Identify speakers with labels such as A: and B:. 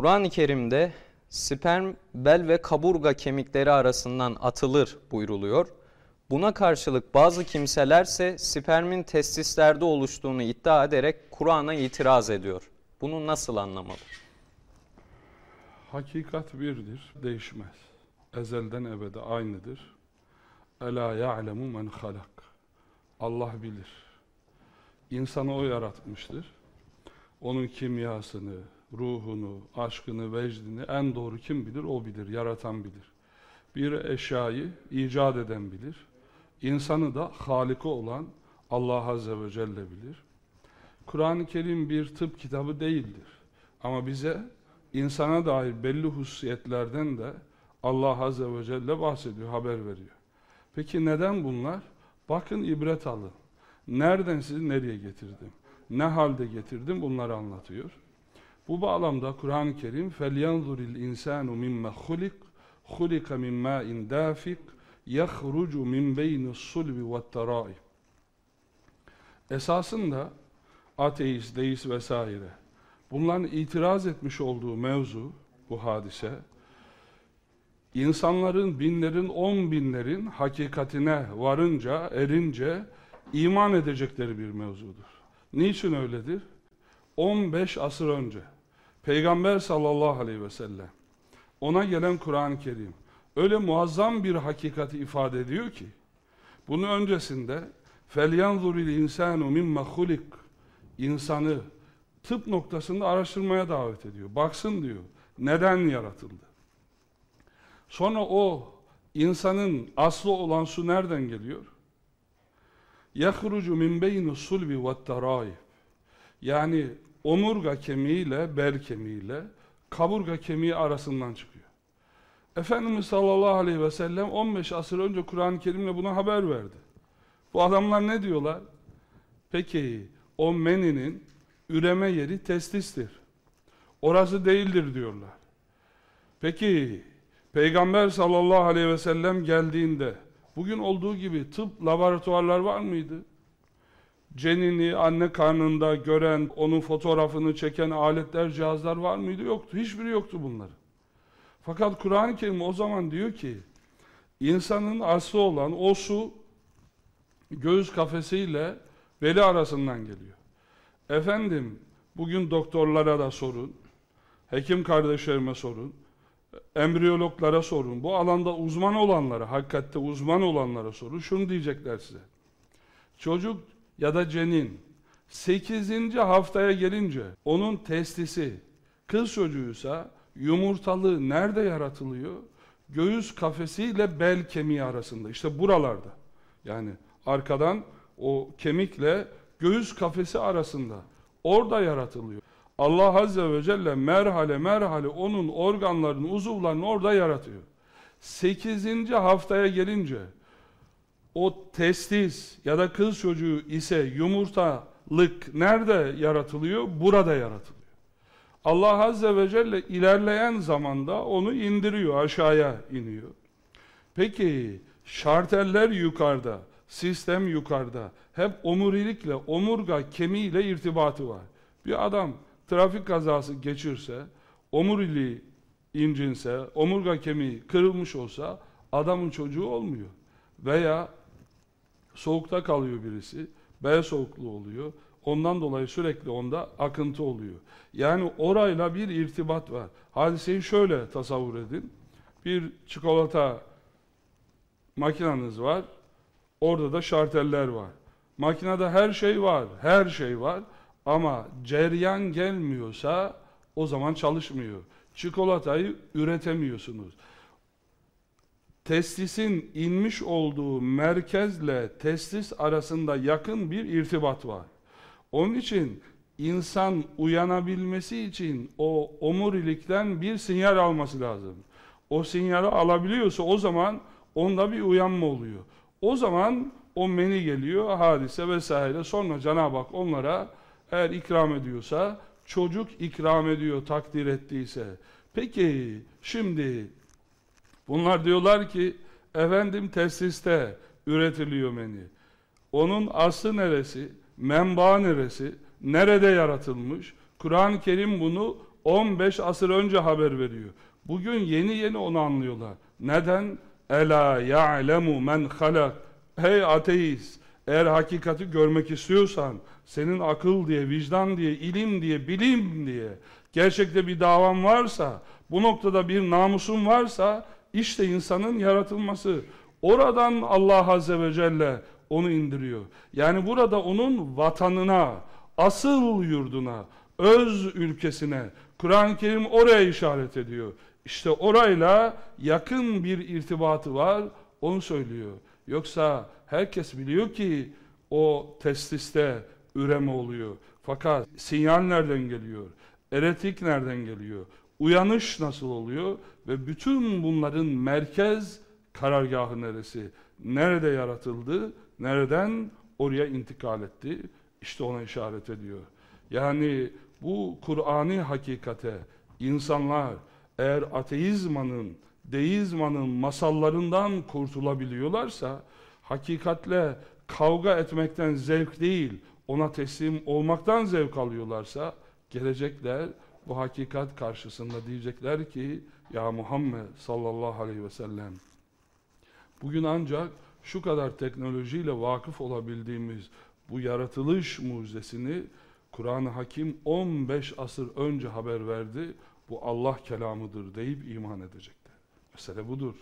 A: Kur'an-ı Kerim'de sperm, bel ve kaburga kemikleri arasından atılır buyruluyor. Buna karşılık bazı kimselerse spermin testislerde oluştuğunu iddia ederek Kur'an'a itiraz ediyor. Bunu nasıl anlamalı?
B: Hakikat birdir, değişmez. Ezelden ebede aynıdır. Ela ya'lemu men halak. Allah bilir. İnsanı o yaratmıştır. Onun kimyasını, ruhunu, aşkını, vecdini en doğru kim bilir? O bilir, yaratan bilir. Bir eşyayı icat eden bilir. İnsanı da Halik'i olan Allah Azze ve Celle bilir. Kur'an-ı Kerim bir tıp kitabı değildir. Ama bize insana dair belli hususiyetlerden de Allah Azze ve Celle bahsediyor, haber veriyor. Peki neden bunlar? Bakın ibret alın. Nereden sizi nereye getirdim? Ne halde getirdim? Bunları anlatıyor. Bu bağlamda Kur'an-ı Kerim فَلْيَنْظُرِ الْاِنْسَانُ مِمَّ خُلِقْ خُلِقَ مِنْ مَاءٍ دَافِقٍ يَخْرُجُ مِنْ بَيْنِ الصُّلْبِ وَالتَّرَائِبِ Esasında ateist, deist vesaire bunların itiraz etmiş olduğu mevzu, bu hadise, insanların, binlerin, on binlerin hakikatine varınca, erince iman edecekleri bir mevzudur. Niçin öyledir? 15 asır önce Peygamber sallallahu aleyhi ve sellem ona gelen Kur'an-ı Kerim öyle muazzam bir hakikati ifade ediyor ki bunun öncesinde فَلْيَنْظُرِ الْاِنْسَانُ مِمَّ خُلِقْ insanı tıp noktasında araştırmaya davet ediyor. Baksın diyor. Neden yaratıldı? Sonra o insanın aslı olan su nereden geliyor? يَخْرُجُ مِنْ بَيْنُ السُّلْبِ وَالتَّرَائِبِ Yani omurga kemiğiyle, bel kemiğiyle, kaburga kemiği arasından çıkıyor. Efendimiz sallallahu aleyhi ve sellem 15 asır önce Kur'an-ı Kerim'le buna haber verdi. Bu adamlar ne diyorlar? Peki o meninin üreme yeri testistir. Orası değildir diyorlar. Peki Peygamber sallallahu aleyhi ve sellem geldiğinde bugün olduğu gibi tıp laboratuvarlar var mıydı? Cenini anne karnında gören, onun fotoğrafını çeken aletler, cihazlar var mıydı? Yoktu. Hiçbiri yoktu bunların. Fakat Kur'an-ı Kerim o zaman diyor ki insanın aslı olan o su göğüs kafesiyle beli arasından geliyor. Efendim bugün doktorlara da sorun, hekim kardeşlerime sorun, embriyologlara sorun, bu alanda uzman olanlara, hakikatte uzman olanlara sorun. Şunu diyecekler size. Çocuk ya da cenin 8. haftaya gelince onun testisi kız çocuğuysa yumurtalığı nerede yaratılıyor? Göğüs kafesiyle bel kemiği arasında. İşte buralarda. Yani arkadan o kemikle göğüs kafesi arasında. Orada yaratılıyor. Allah Azze ve Celle merhale merhale onun organlarını, uzuvlarını orada yaratıyor. 8. haftaya gelince o testis ya da kız çocuğu ise yumurtalık nerede yaratılıyor? Burada yaratılıyor. Allah Azze ve Celle ilerleyen zamanda onu indiriyor, aşağıya iniyor. Peki şarteller yukarıda, sistem yukarıda. Hep omurilikle, omurga kemiğiyle irtibatı var. Bir adam trafik kazası geçirse, omuriliği incinse, omurga kemiği kırılmış olsa adamın çocuğu olmuyor. Veya soğukta kalıyor birisi, bel soğukluğu oluyor. Ondan dolayı sürekli onda akıntı oluyor. Yani orayla bir irtibat var. Hadiseyi şöyle tasavvur edin. Bir çikolata makinanız var. Orada da şarteller var. Makinede her şey var. Her şey var. Ama ceryan gelmiyorsa o zaman çalışmıyor. Çikolatayı üretemiyorsunuz. Testisin inmiş olduğu merkezle testis arasında yakın bir irtibat var. Onun için insan uyanabilmesi için o omurilikten bir sinyal alması lazım. O sinyali alabiliyorsa o zaman onda bir uyanma oluyor. O zaman o meni geliyor, hadise vesaire. Sonra Cenab-ı Hak onlara eğer ikram ediyorsa, çocuk ikram ediyor takdir ettiyse. Peki şimdi bunlar diyorlar ki efendim tesiste üretiliyor meni. Onun aslı neresi? Menba neresi? Nerede yaratılmış? Kur'an-ı Kerim bunu 15 asır önce haber veriyor. Bugün yeni yeni onu anlıyorlar. Neden? Ela ya'lemu men halak. Hey ateist, eğer hakikati görmek istiyorsan, senin akıl diye, vicdan diye, ilim diye, bilim diye, gerçekte bir davan varsa, bu noktada bir namusun varsa, işte insanın yaratılması. Oradan Allah Azze ve Celle onu indiriyor. Yani burada onun vatanına, asıl yurduna, öz ülkesine, Kur'an-ı Kerim oraya işaret ediyor. İşte orayla yakın bir irtibatı var, onu söylüyor. Yoksa herkes biliyor ki o testiste üreme oluyor. Fakat sinyal nereden geliyor? Eretik nereden geliyor? Uyanış nasıl oluyor? Ve bütün bunların merkez karargahı neresi? Nerede yaratıldı? Nereden oraya intikal etti? İşte ona işaret ediyor. Yani bu Kur'ani hakikate insanlar eğer ateizmanın, deizmanın masallarından kurtulabiliyorlarsa hakikatle kavga etmekten zevk değil, ona teslim olmaktan zevk alıyorlarsa gelecekler bu hakikat karşısında diyecekler ki ya Muhammed sallallahu aleyhi ve sellem bugün ancak şu kadar teknolojiyle vakıf olabildiğimiz bu yaratılış mucizesini Kur'an-ı Hakim 15 asır önce haber verdi. Bu Allah kelamıdır deyip iman edecekler. Mesele budur.